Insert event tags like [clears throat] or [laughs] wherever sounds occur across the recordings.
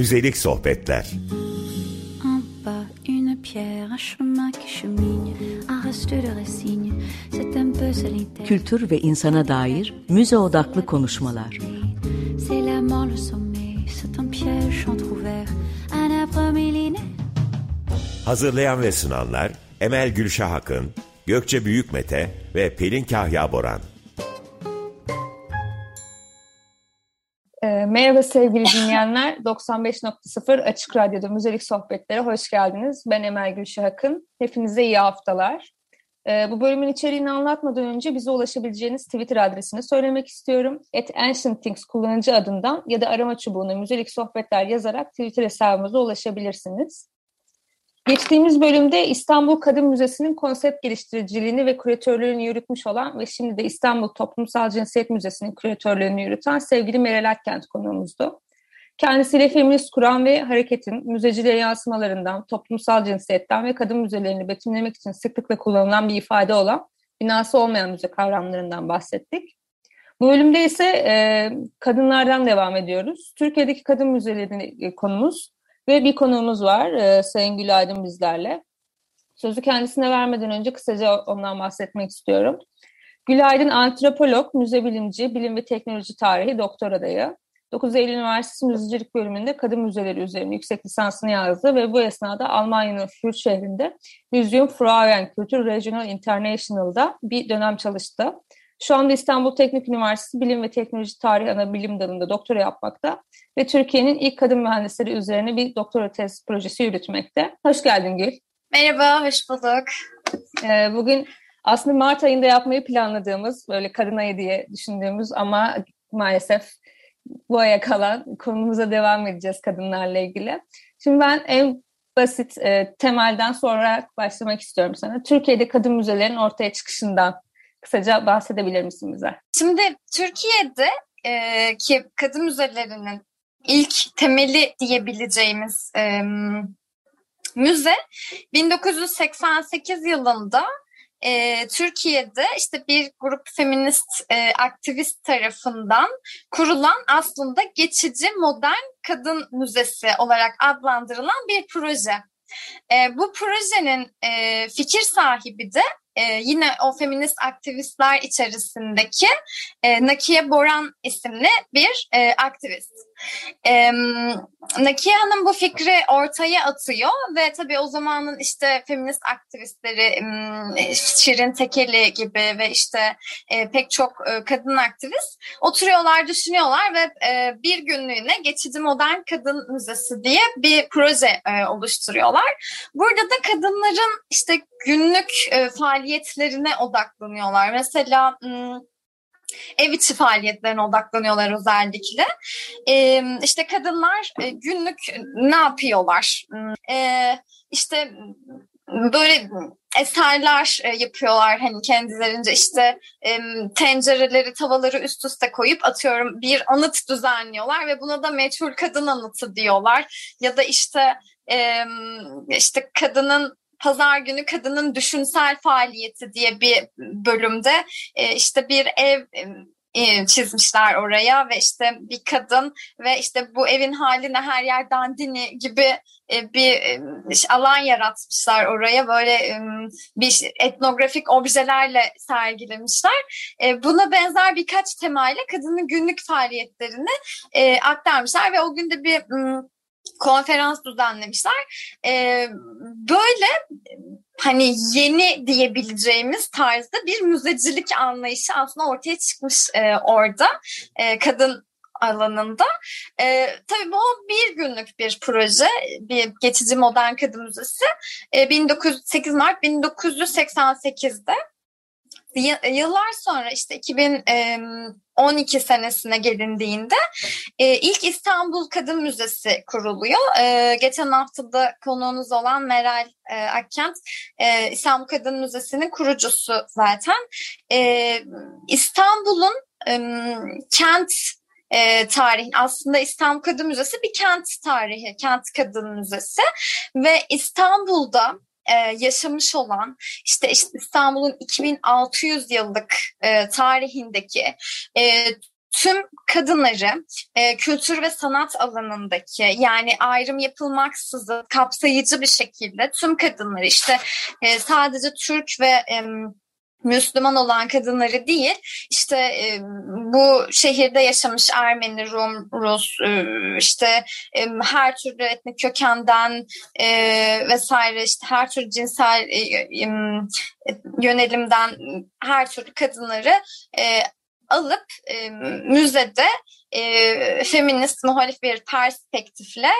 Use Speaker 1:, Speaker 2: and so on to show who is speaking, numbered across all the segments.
Speaker 1: Müzelik sohbetler.
Speaker 2: En bas, une pierre, un chemin qui chemine, un reste de racine, c'est un peu solitaire.
Speaker 3: Kültür ve insana dair müze odaklı konuşmalar.
Speaker 1: Hazırlayan ve sunanlar Emel Gülşah Akın, Gökçe Büyükmete ve Pelin Kahya Boran.
Speaker 4: Merhaba sevgili dinleyenler. [laughs] 95.0 Açık Radyo'da Müzelik Sohbetlere hoş geldiniz. Ben Emel Gülşah Akın. Hepinize iyi haftalar. Ee, Bu bölümün içeriğini anlatmadan önce bize ulaşabileceğiniz Twitter adresini söylemek istiyorum. At Ancient Things kullanıcı adından ya da arama çubuğuna Müzelik Sohbetler yazarak Twitter hesabımıza ulaşabilirsiniz. Geçtiğimiz bölümde İstanbul Kadın Müzesi'nin konsept geliştiriciliğini ve küratörlüğünü yürütmüş olan ve şimdi de İstanbul Toplumsal Cinsiyet Müzesi'nin küratörlüğünü yürüten sevgili Meral Akkent konuğumuzdu. Kendisiyle feminist kuran ve hareketin müzeciliğe yansımalarından, toplumsal cinsiyetten ve kadın müzelerini betimlemek için sıklıkla kullanılan bir ifade olan binası olmayan müze kavramlarından bahsettik. Bu bölümde ise e, kadınlardan devam ediyoruz. Türkiye'deki kadın müzeleri e, konumuz ve bir konuğumuz var e, Sayın Gül Aydın bizlerle. Sözü kendisine vermeden önce kısaca ondan bahsetmek istiyorum. Gül Aydın antropolog, müze bilimci, bilim ve teknoloji tarihi doktor adayı. 9 Eylül Üniversitesi Müzecilik bölümünde kadın müzeleri üzerine yüksek lisansını yazdı ve bu esnada Almanya'nın Fürth şehrinde Museum Frauen Kültür Regional International'da bir dönem çalıştı. Şu anda İstanbul Teknik Üniversitesi Bilim ve Teknoloji Tarihi Ana Bilim Dalı'nda doktora yapmakta ve Türkiye'nin ilk kadın mühendisleri üzerine bir doktora tez projesi yürütmekte. Hoş geldin Gül.
Speaker 5: Merhaba, hoş bulduk.
Speaker 4: Ee, bugün aslında Mart ayında yapmayı planladığımız, böyle kadın ayı diye düşündüğümüz ama maalesef bu aya kalan konumuza devam edeceğiz kadınlarla ilgili. Şimdi ben en basit e, temelden sonra başlamak istiyorum sana. Türkiye'de kadın müzelerin ortaya çıkışından kısaca bahsedebilir misin bize?
Speaker 5: Şimdi Türkiye'de e, ki kadın müzelerinin ilk temeli diyebileceğimiz e, müze 1988 yılında e, Türkiye'de işte bir grup feminist e, aktivist tarafından kurulan aslında geçici modern kadın müzesi olarak adlandırılan bir proje. E, bu projenin e, fikir sahibi de e, yine o feminist aktivistler içerisindeki e, Nakiye Boran isimli bir e, aktivist. E, Nakiye Hanım bu fikri ortaya atıyor ve tabii o zamanın işte feminist aktivistleri Şirin Tekeli gibi ve işte e, pek çok e, kadın aktivist oturuyorlar, düşünüyorlar ve e, bir günlüğüne Geçici Modern Kadın Müzesi diye bir proje e, oluşturuyorlar. Burada da kadınların işte günlük e, faaliyetlerine odaklanıyorlar. Mesela ev içi faaliyetlerine odaklanıyorlar özellikle. E, işte kadınlar e, günlük ne yapıyorlar? E, işte böyle eserler yapıyorlar hani kendilerince işte tencereleri tavaları üst üste koyup atıyorum bir anıt düzenliyorlar ve buna da meçhul kadın anıtı diyorlar ya da işte işte kadının pazar günü kadının düşünsel faaliyeti diye bir bölümde e, işte bir ev e, çizmişler oraya ve işte bir kadın ve işte bu evin haline her yer dandini gibi e, bir e, alan yaratmışlar oraya böyle bir etnografik objelerle sergilemişler. Buna benzer birkaç temayla kadının günlük faaliyetlerini aktarmışlar ve o günde bir konferans düzenlemişler. Ee, böyle hani yeni diyebileceğimiz tarzda bir müzecilik anlayışı aslında ortaya çıkmış e, orada e, kadın alanında. E, tabii bu bir günlük bir proje, bir geçici modern kadın müzesi. E, 1908 Mart 1988'de yıllar sonra işte 2012 senesine gelindiğinde ilk İstanbul Kadın Müzesi kuruluyor. Geçen haftada konuğunuz olan Meral Akkent İstanbul Kadın Müzesi'nin kurucusu zaten. İstanbul'un kent e, tarihin aslında İstanbul Kadın Müzesi bir kent tarihi, kent kadın müzesi ve İstanbul'da e, yaşamış olan işte, işte İstanbul'un 2600 yıllık e, tarihindeki e, tüm kadınları e, kültür ve sanat alanındaki yani ayrım yapılmaksızın kapsayıcı bir şekilde tüm kadınları işte e, sadece Türk ve e, Müslüman olan kadınları değil, işte e, bu şehirde yaşamış Ermeni, Rum, Rus, e, işte e, her türlü etnik kökenden e, vesaire, işte her türlü cinsel e, e, yönelimden her türlü kadınları e, alıp e, müzede e, feminist muhalif bir perspektifle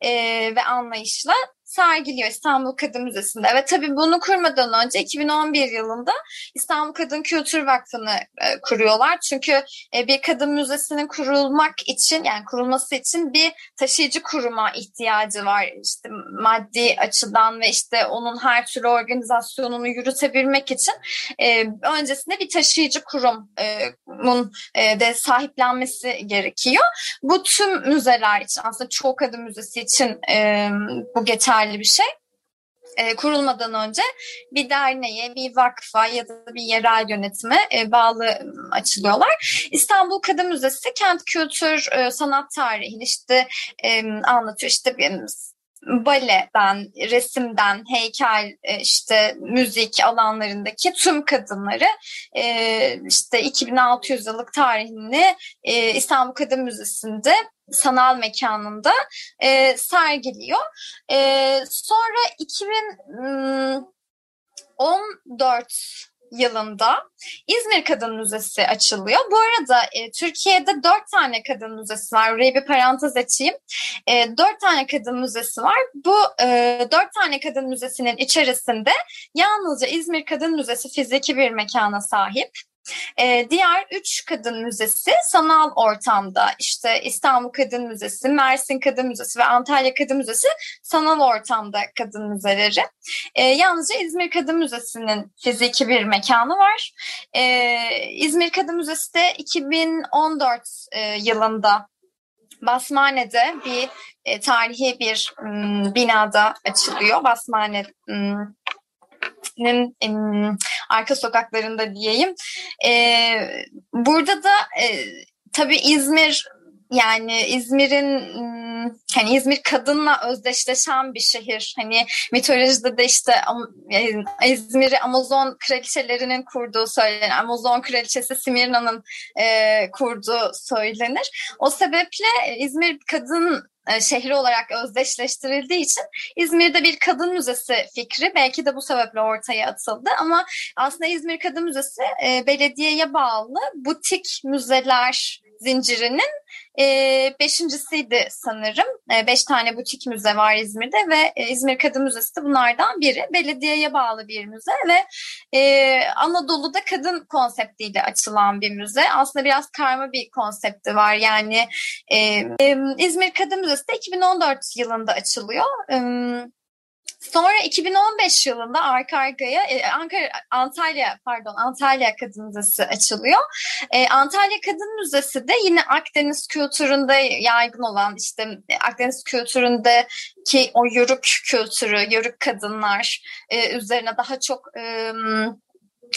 Speaker 5: e, ve anlayışla sergiliyor İstanbul Kadın Müzesi'nde. Ve tabii bunu kurmadan önce 2011 yılında İstanbul Kadın Kültür Vakfı'nı e, kuruyorlar. Çünkü e, bir kadın müzesinin kurulmak için yani kurulması için bir taşıyıcı kuruma ihtiyacı var. İşte maddi açıdan ve işte onun her türlü organizasyonunu yürütebilmek için e, öncesinde bir taşıyıcı kurumun e, de sahiplenmesi gerekiyor. Bu tüm müzeler için aslında çoğu kadın müzesi için e, bu geçerli geçerli bir şey. E, kurulmadan önce bir derneğe, bir vakfa ya da bir yerel yönetime e, bağlı açılıyorlar. İstanbul Kadın Müzesi kent kültür e, sanat tarihini işte e, anlatıyor. İşte baleden, resimden, heykel, e, işte müzik alanlarındaki tüm kadınları e, işte 2600 yıllık tarihini e, İstanbul Kadın Müzesi'nde sanal mekanında sergiliyor. Sonra 2014 yılında İzmir Kadın Müzesi açılıyor. Bu arada e, Türkiye'de dört tane kadın müzesi var. Buraya bir parantez açayım. E, dört tane kadın müzesi var. Bu e, dört tane kadın müzesinin içerisinde yalnızca İzmir Kadın Müzesi fiziki bir mekana sahip. E, diğer üç kadın müzesi sanal ortamda işte İstanbul Kadın Müzesi, Mersin Kadın Müzesi ve Antalya Kadın Müzesi sanal ortamda kadın müzeleri. E, yalnızca İzmir Kadın Müzesi'nin fiziki bir mekanı var. E, İzmir Kadın Müzesi de 2014 e, yılında Basmane'de bir e, tarihi bir m, binada açılıyor. Basmane m, nin arka sokaklarında diyeyim. E, burada da e, tabii İzmir yani İzmir'in hani İzmir kadınla özdeşleşen bir şehir. Hani mitolojide de işte e, İzmir'i Amazon kraliçelerinin kurduğu söylenir. Amazon kraliçesi Simirna'nın e, kurduğu söylenir. O sebeple İzmir kadın e, şehri olarak özdeşleştirildiği için İzmir'de bir kadın müzesi fikri belki de bu sebeple ortaya atıldı. Ama aslında İzmir Kadın Müzesi e, belediyeye bağlı butik müzeler zincirinin e, beşincisiydi sanırım. E, beş tane butik müze var İzmir'de ve e, İzmir Kadın Müzesi de bunlardan biri. Belediyeye bağlı bir müze ve e, Anadolu'da kadın konseptiyle açılan bir müze. Aslında biraz karma bir konsepti var. Yani e, e, İzmir Kadın Müzesi de 2014 yılında açılıyor. E, Sonra 2015 yılında arka arkaya e, Ankara Antalya pardon Antalya Kadın Müzesi açılıyor. E, Antalya Kadın Müzesi de yine Akdeniz kültüründe yaygın olan işte Akdeniz kültüründe ki o yörük kültürü, yörük kadınlar e, üzerine daha çok e,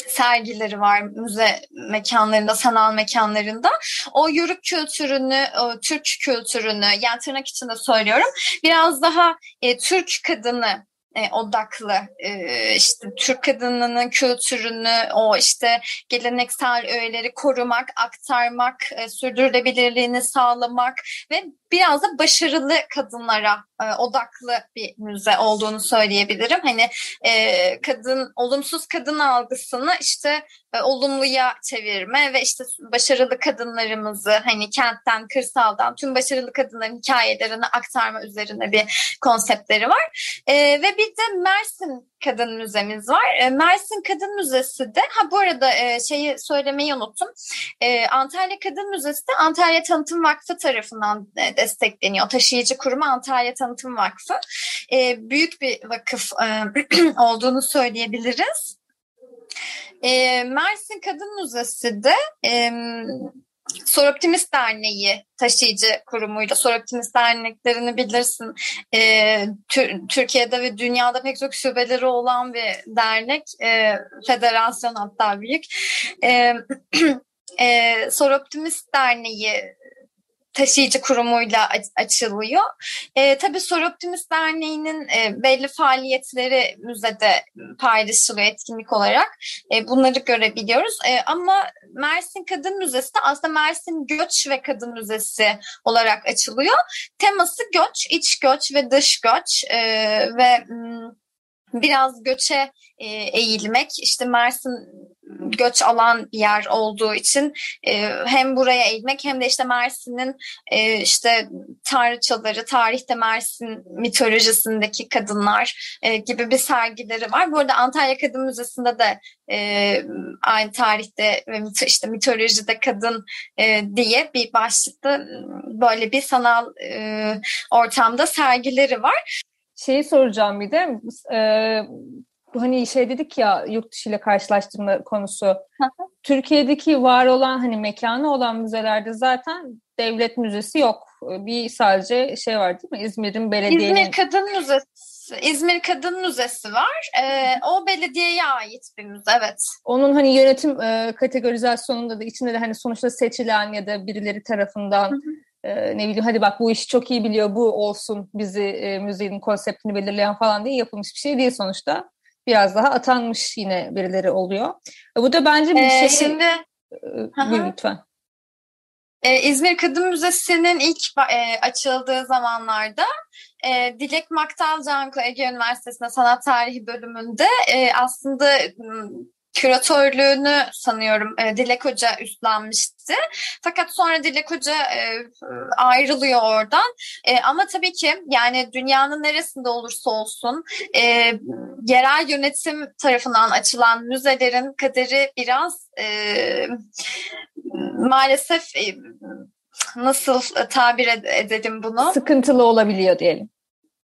Speaker 5: sergileri var müze mekanlarında, sanal mekanlarında. O yörük kültürünü, o Türk kültürünü, yani tırnak içinde söylüyorum, biraz daha e, Türk kadını e, odaklı e, işte Türk kadınının kültürünü o işte geleneksel öğeleri korumak, aktarmak, e, sürdürülebilirliğini sağlamak ve biraz da başarılı kadınlara e, odaklı bir müze olduğunu söyleyebilirim. Hani e, kadın olumsuz kadın algısını işte olumluya çevirme ve işte başarılı kadınlarımızı hani kentten, kırsaldan tüm başarılı kadınların hikayelerini aktarma üzerine bir konseptleri var. E, ve bir de Mersin Kadın Müzemiz var. E, Mersin Kadın Müzesi de, ha bu arada e, şeyi söylemeyi unuttum. E, Antalya Kadın Müzesi de Antalya Tanıtım Vakfı tarafından e, destekleniyor. Taşıyıcı kurumu Antalya Tanıtım Vakfı. E, büyük bir vakıf e, [clears throat] olduğunu söyleyebiliriz. E, Mersin Kadın Müzesi de e, Soroptimist Derneği taşıyıcı kurumuyla, Soroptimist derneklerini bilirsin. E, Türkiye'de ve dünyada pek çok şubeleri olan bir dernek, e, federasyon hatta büyük. E, [clears throat] e, Soroptimist Derneği taşıyıcı kurumuyla açılıyor. E, tabii Soroptimist Derneği'nin e, belli faaliyetleri müzede paylaşılıyor etkinlik olarak. E, bunları görebiliyoruz. E, ama Mersin Kadın Müzesi de aslında Mersin Göç ve Kadın Müzesi olarak açılıyor. Teması göç, iç göç ve dış göç e, ve biraz göçe e, eğilmek. İşte Mersin göç alan bir yer olduğu için e, hem buraya eğilmek hem de işte Mersin'in e, işte tanrıçaları, tarihte Mersin mitolojisindeki kadınlar e, gibi bir sergileri var. Bu arada Antalya Kadın Müzesi'nde de e, aynı tarihte ve mit işte mitolojide kadın e, diye bir başlıkta böyle bir sanal e, ortamda sergileri var.
Speaker 4: Şeyi soracağım bir de e, hani şey dedik ya yurt dışı ile karşılaştırma konusu. Türkiye'deki var olan hani mekanı olan müzelerde zaten devlet müzesi yok. Bir sadece şey var değil mi? İzmir'in belediyenin...
Speaker 5: İzmir Kadın Müzesi. İzmir Kadın Müzesi var. Ee, o belediyeye ait bir müze, evet.
Speaker 4: Onun hani yönetim e, kategorizasyonunda da içinde de hani sonuçta seçilen ya da birileri tarafından hı hı e, ne bileyim hadi bak bu işi çok iyi biliyor bu olsun bizi e, müziğin konseptini belirleyen falan diye yapılmış bir şey değil sonuçta. Biraz daha atanmış yine birileri oluyor. E, bu da bence bir ee, şey.
Speaker 5: Şimdi
Speaker 4: e, lütfen.
Speaker 5: Ee, İzmir Kadın Müzesi'nin ilk e, açıldığı zamanlarda e, Dilek Maktalcanko Ege Üniversitesi'nde sanat tarihi bölümünde e, aslında küratörlüğünü sanıyorum e, Dilek Hoca üstlenmişti. Fakat sonra Dilek Hoca e, ayrılıyor oradan. E, ama tabii ki yani dünyanın neresinde olursa olsun e, yerel yönetim tarafından açılan müzelerin kaderi biraz e, maalesef e, nasıl tabir edelim bunu?
Speaker 4: Sıkıntılı olabiliyor diyelim.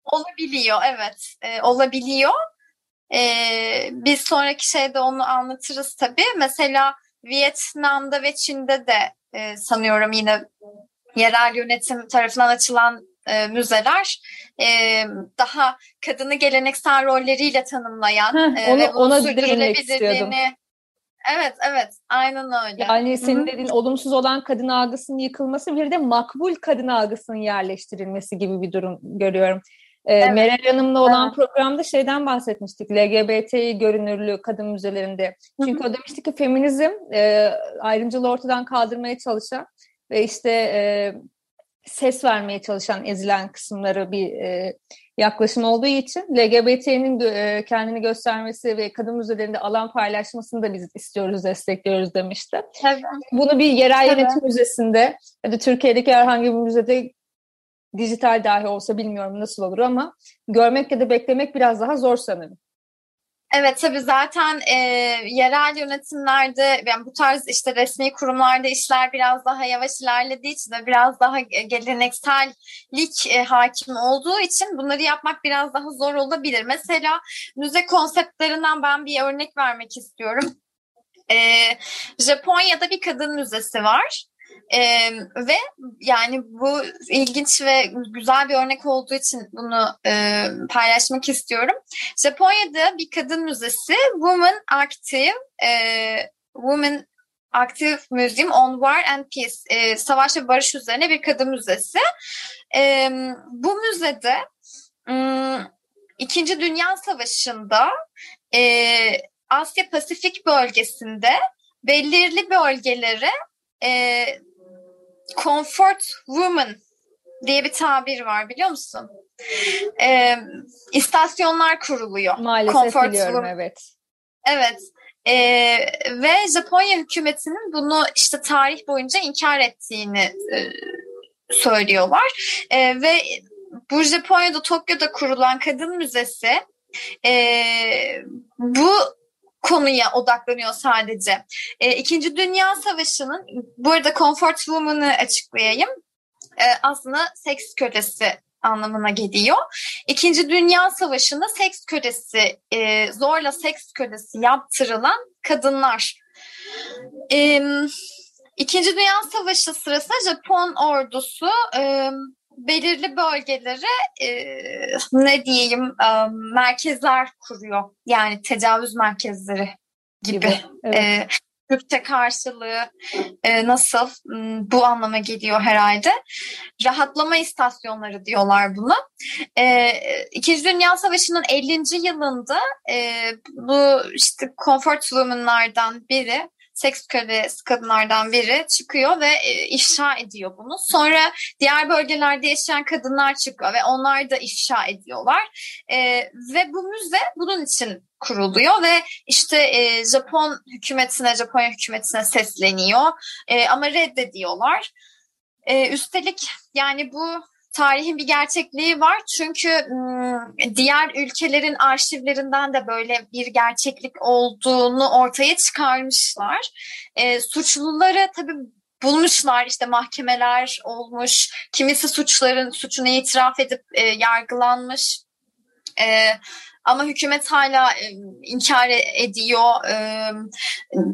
Speaker 5: Olabiliyor evet e, olabiliyor. Ee, bir sonraki şeyde onu anlatırız tabii. Mesela Vietnam'da ve Çin'de de e, sanıyorum yine yerel yönetim tarafından açılan e, müzeler e, daha kadını geleneksel rolleriyle tanımlayan
Speaker 4: Heh, onu, e, ve ona sürdürülebilirliğini
Speaker 5: Evet, evet. Aynen öyle.
Speaker 4: Yani senin Hı-hı. dediğin olumsuz olan kadın algısının yıkılması bir de makbul kadın algısının yerleştirilmesi gibi bir durum görüyorum. Ee, evet. Meral Hanım'la olan evet. programda şeyden bahsetmiştik. LGBT görünürlüğü kadın müzelerinde. Çünkü Hı-hı. o demişti ki feminizm e, ayrımcılığı ortadan kaldırmaya çalışan ve işte e, ses vermeye çalışan ezilen kısımları bir e, yaklaşım olduğu için LGBT'nin e, kendini göstermesi ve kadın müzelerinde alan paylaşmasını da biz istiyoruz, destekliyoruz demişti. Evet. Bunu bir yerel yönetim müzesinde ya da Türkiye'deki herhangi bir müzede dijital dahi olsa bilmiyorum nasıl olur ama görmek ya da beklemek biraz daha zor sanırım.
Speaker 5: Evet tabii zaten e, yerel yönetimlerde yani bu tarz işte resmi kurumlarda işler biraz daha yavaş ilerlediği için ve biraz daha geleneksellik e, hakim olduğu için bunları yapmak biraz daha zor olabilir. Mesela müze konseptlerinden ben bir örnek vermek istiyorum. E, Japonya'da bir kadın müzesi var. Ee, ve yani bu ilginç ve güzel bir örnek olduğu için bunu e, paylaşmak istiyorum. Japonya'da bir kadın müzesi Women Active e, Women Active Museum on War and Peace e, Savaş ve Barış üzerine bir kadın müzesi. E, bu müzede İkinci Dünya Savaşı'nda e, Asya Pasifik bölgesinde belirli bölgelere e, comfort woman diye bir tabir var biliyor musun? E, istasyonlar kuruluyor.
Speaker 4: Maalesef comfort biliyorum woman. evet.
Speaker 5: Evet. E, ve Japonya hükümetinin bunu işte tarih boyunca inkar ettiğini e, söylüyorlar. E, ve bu Japonya'da Tokyo'da kurulan kadın müzesi e, bu konuya odaklanıyor sadece. E, İkinci Dünya Savaşı'nın, bu arada Comfort Woman'ı açıklayayım. E, aslında seks kölesi anlamına geliyor. İkinci Dünya Savaşı'nda seks kölesi, e, zorla seks kölesi yaptırılan kadınlar. E, İkinci Dünya Savaşı sırasında Japon ordusu e, belirli bölgelere e, ne diyeyim e, merkezler kuruyor. Yani tecavüz merkezleri gibi. gibi evet. e, Türkçe karşılığı e, nasıl? Bu anlama geliyor herhalde. Rahatlama istasyonları diyorlar buna. E, İkinci Dünya Savaşı'nın 50. yılında e, bu işte comfort woman'lardan biri seks kölesi kadınlardan biri çıkıyor ve e, ifşa ediyor bunu. Sonra diğer bölgelerde yaşayan kadınlar çıkıyor ve onlar da ifşa ediyorlar. E, ve bu müze bunun için kuruluyor ve işte e, Japon hükümetine, Japonya hükümetine sesleniyor e, ama reddediyorlar. E, üstelik yani bu tarihin bir gerçekliği var. Çünkü diğer ülkelerin arşivlerinden de böyle bir gerçeklik olduğunu ortaya çıkarmışlar. E, suçluları tabii bulmuşlar işte mahkemeler olmuş. Kimisi suçların suçunu itiraf edip e, yargılanmış. E, ama hükümet hala e, inkar ediyor. E,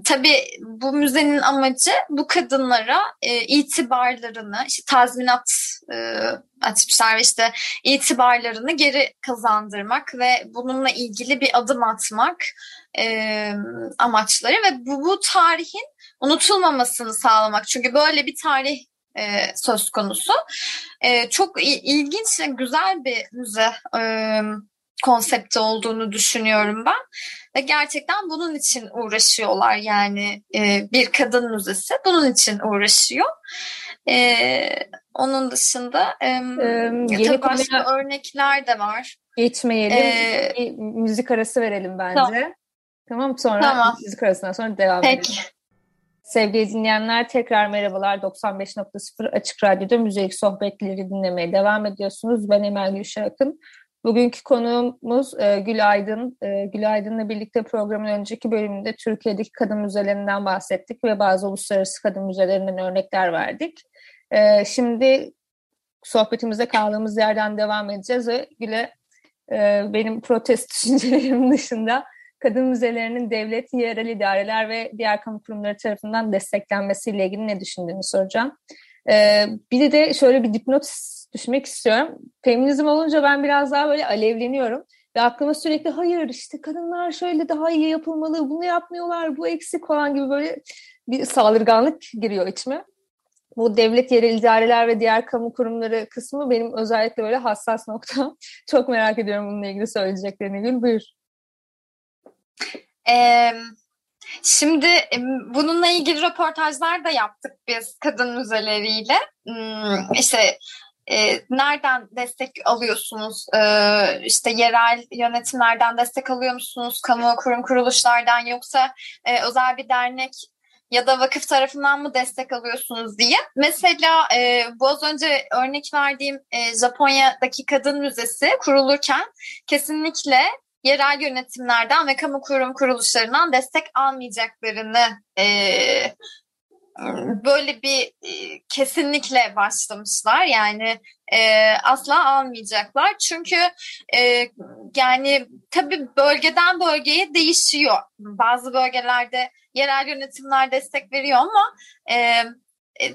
Speaker 5: tabii bu müzenin amacı bu kadınlara e, itibarlarını, işte tazminat e, açmışlar ve işte itibarlarını geri kazandırmak ve bununla ilgili bir adım atmak e, amaçları ve bu, bu tarihin unutulmamasını sağlamak. Çünkü böyle bir tarih e, söz konusu. E, çok ilginç ve güzel bir müze. E, konsepti olduğunu düşünüyorum ben. Ve gerçekten bunun için uğraşıyorlar yani e, bir kadın müzesi bunun için uğraşıyor. E, onun dışında e, ee, tabii başka örnekler de var.
Speaker 4: Geçmeyelim. Ee, bir müzik arası verelim bence. Tamam. Tamam sonra tamam. müzik arasından sonra devam Peki. edelim. Sevgili dinleyenler tekrar merhabalar. 95.0 Açık Radyo'da müzik sohbetleri dinlemeye devam ediyorsunuz. Ben Emel Gülşak'ın. Bugünkü konuğumuz e, Gül Aydın. E, Gül Aydın'la birlikte programın önceki bölümünde Türkiye'deki kadın müzelerinden bahsettik ve bazı uluslararası kadın müzelerinden örnekler verdik. E, şimdi sohbetimize kaldığımız yerden devam edeceğiz ve Gül'e e, benim protest [laughs] düşüncelerim dışında kadın müzelerinin devlet, yerel idareler ve diğer kamu kurumları tarafından desteklenmesiyle ilgili ne düşündüğünü soracağım. E, bir de şöyle bir dipnot düşmek istiyorum. Feminizm olunca ben biraz daha böyle alevleniyorum. Ve aklıma sürekli hayır işte kadınlar şöyle daha iyi yapılmalı, bunu yapmıyorlar, bu eksik falan gibi böyle bir saldırganlık giriyor içime. Bu devlet yerel idareler ve diğer kamu kurumları kısmı benim özellikle böyle hassas noktam. [laughs] Çok merak ediyorum bununla ilgili söyleyeceklerini Gül. Buyur.
Speaker 5: Ee, şimdi bununla ilgili röportajlar da yaptık biz kadın müzeleriyle. Hmm, işte e, nereden destek alıyorsunuz? E, işte yerel yönetimlerden destek alıyor musunuz? Kamu kurum kuruluşlardan yoksa e, özel bir dernek ya da vakıf tarafından mı destek alıyorsunuz diye. Mesela e, bu az önce örnek verdiğim e, Japonya'daki kadın müzesi kurulurken kesinlikle yerel yönetimlerden ve kamu kurum kuruluşlarından destek almayacaklarını e, böyle bir e, kesinlikle başlamışlar. Yani e, asla almayacaklar. Çünkü e, yani tabii bölgeden bölgeye değişiyor. Bazı bölgelerde yerel yönetimler destek veriyor ama e, e,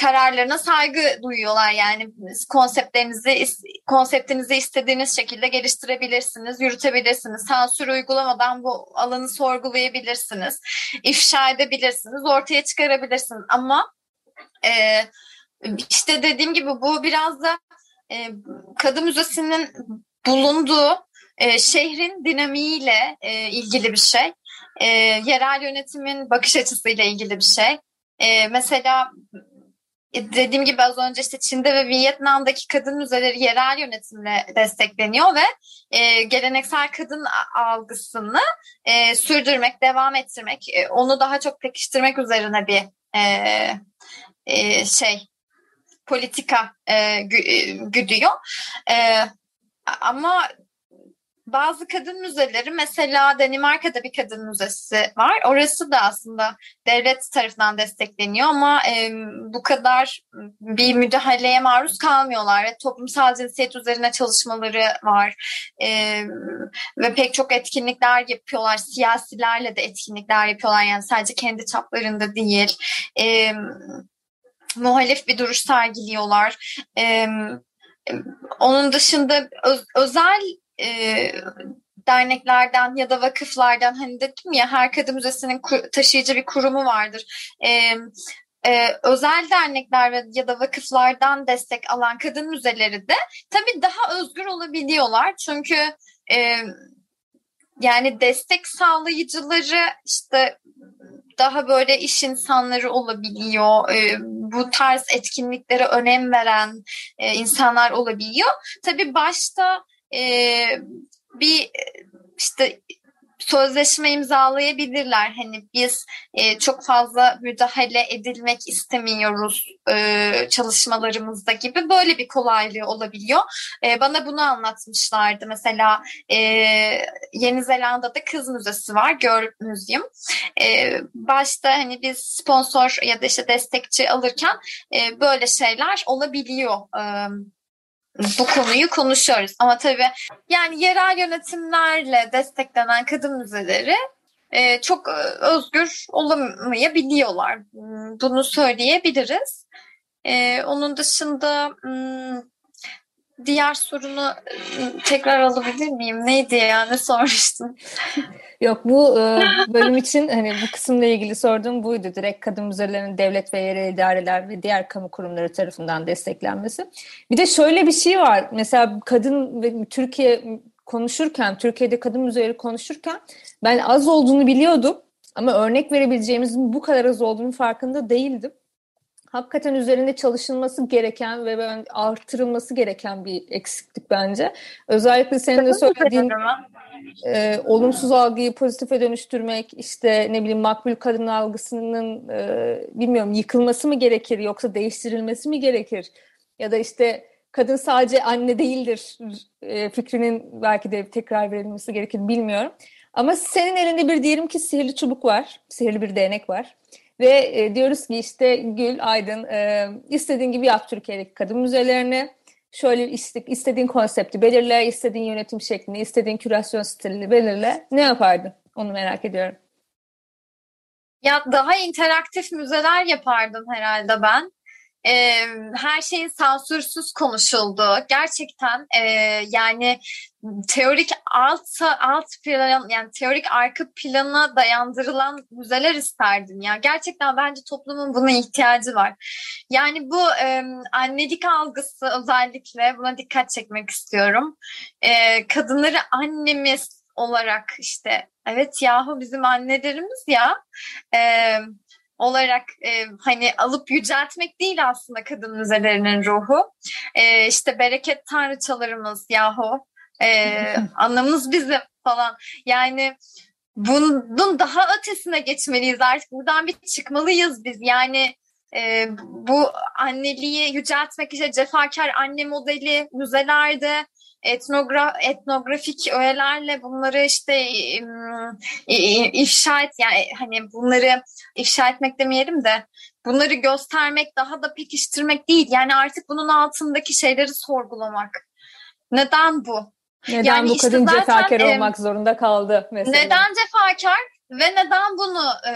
Speaker 5: kararlarına saygı duyuyorlar. Yani konseptlerinizi konseptinizi istediğiniz şekilde geliştirebilirsiniz, yürütebilirsiniz. Sansür uygulamadan bu alanı sorgulayabilirsiniz, ifşa edebilirsiniz, ortaya çıkarabilirsiniz. Ama e, işte dediğim gibi bu biraz da e, Kadın Müzesi'nin bulunduğu e, şehrin dinamiğiyle e, ilgili bir şey. E, yerel yönetimin bakış açısıyla ilgili bir şey. E, mesela dediğim gibi az önce işte Çin'de ve Vietnam'daki kadın müzeleri yerel yönetimle destekleniyor ve e, geleneksel kadın algısını e, sürdürmek, devam ettirmek, e, onu daha çok pekiştirmek üzerine bir e, e, şey politika e, güdüyor. E, ama bazı kadın müzeleri mesela Danimarka'da bir kadın müzesi var. Orası da aslında devlet tarafından destekleniyor ama e, bu kadar bir müdahaleye maruz kalmıyorlar. ve Toplumsal cinsiyet üzerine çalışmaları var e, ve pek çok etkinlikler yapıyorlar. Siyasilerle de etkinlikler yapıyorlar yani sadece kendi çaplarında değil. E, muhalif bir duruş sergiliyorlar. E, onun dışında öz, özel e, derneklerden ya da vakıflardan hani dedim ya her kadın müzesinin taşıyıcı bir kurumu vardır. E, e, özel dernekler ya da vakıflardan destek alan kadın müzeleri de tabii daha özgür olabiliyorlar. Çünkü e, yani destek sağlayıcıları işte daha böyle iş insanları olabiliyor. E, bu tarz etkinliklere önem veren e, insanlar olabiliyor. Tabii başta e, bir işte sözleşme imzalayabilirler. Hani biz e, çok fazla müdahale edilmek istemiyoruz e, çalışmalarımızda gibi böyle bir kolaylığı olabiliyor. E, bana bunu anlatmışlardı. Mesela e, Yeni Zelanda'da kız müzesi var, Girl. E, başta hani biz sponsor ya da işte destekçi alırken e, böyle şeyler olabiliyor. E, bu konuyu konuşuyoruz. Ama tabii yani yerel yönetimlerle desteklenen kadın müzeleri e, çok e, özgür olamayabiliyorlar. Hmm, bunu söyleyebiliriz. E, onun dışında hmm, diğer sorunu hmm, tekrar alabilir miyim? Neydi ya? Ne sormuştun? [laughs]
Speaker 4: Yok bu e, bölüm için hani bu kısımla ilgili sorduğum buydu. Direkt kadın müzelerinin devlet ve yerel idareler ve diğer kamu kurumları tarafından desteklenmesi. Bir de şöyle bir şey var. Mesela kadın ve Türkiye konuşurken, Türkiye'de kadın müzeleri konuşurken ben az olduğunu biliyordum. Ama örnek verebileceğimizin bu kadar az olduğunu farkında değildim hakikaten üzerinde çalışılması gereken ve ben artırılması gereken bir eksiklik bence. Özellikle senin de söylediğin e, olumsuz algıyı pozitife dönüştürmek, işte ne bileyim makbul kadın algısının e, bilmiyorum yıkılması mı gerekir yoksa değiştirilmesi mi gerekir? Ya da işte kadın sadece anne değildir e, fikrinin belki de tekrar verilmesi gerekir bilmiyorum. Ama senin elinde bir diyelim ki sihirli çubuk var, sihirli bir değnek var. Ve e, diyoruz ki işte Gül Aydın e, istediğin gibi yap Türkiye'deki kadın müzelerini. Şöyle iste, istediğin konsepti belirle, istediğin yönetim şeklini, istediğin kürasyon stilini belirle. Ne yapardın? Onu merak ediyorum.
Speaker 5: Ya daha interaktif müzeler yapardım herhalde ben e, her şeyin sansürsüz konuşuldu. Gerçekten e, yani teorik alt alt plan yani teorik arka plana dayandırılan müzeler isterdim ya. Gerçekten bence toplumun buna ihtiyacı var. Yani bu e, annelik algısı özellikle buna dikkat çekmek istiyorum. E, kadınları annemiz olarak işte evet yahu bizim annelerimiz ya. E, olarak e, hani alıp yüceltmek değil aslında kadın müzelerinin ruhu. E, işte bereket tanrıçalarımız yahu. E, [laughs] anlamımız bizim falan. Yani bunun daha ötesine geçmeliyiz artık. Buradan bir çıkmalıyız biz. Yani e, bu anneliği yüceltmek işte cefakar anne modeli müzelerde etnogra etnografik öğelerle bunları işte ifşa et yani hani bunları ifşa etmek demeyelim de bunları göstermek daha da pekiştirmek değil yani artık bunun altındaki şeyleri sorgulamak. Neden bu?
Speaker 4: Neden yani bu kadın işte cefakar olmak zorunda kaldı mesela?
Speaker 5: Neden cefakar? Ve neden bunu e,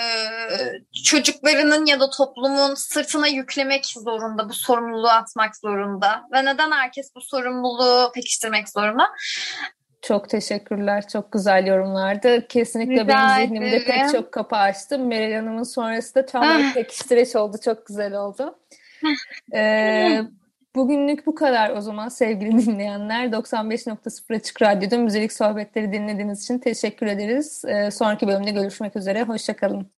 Speaker 5: çocuklarının ya da toplumun sırtına yüklemek zorunda, bu sorumluluğu atmak zorunda? Ve neden herkes bu sorumluluğu pekiştirmek zorunda?
Speaker 4: Çok teşekkürler. Çok güzel yorumlardı. Kesinlikle Rica benim zihnimde ederim. pek çok kapı açtı. Meral Hanım'ın sonrası da tam bir pekiştireç oldu. Çok güzel oldu. ee, Bugünlük bu kadar o zaman sevgili [laughs] dinleyenler. 95.0 Açık Radyo'da müzik sohbetleri dinlediğiniz için teşekkür ederiz. Ee, sonraki bölümde görüşmek üzere. Hoşçakalın.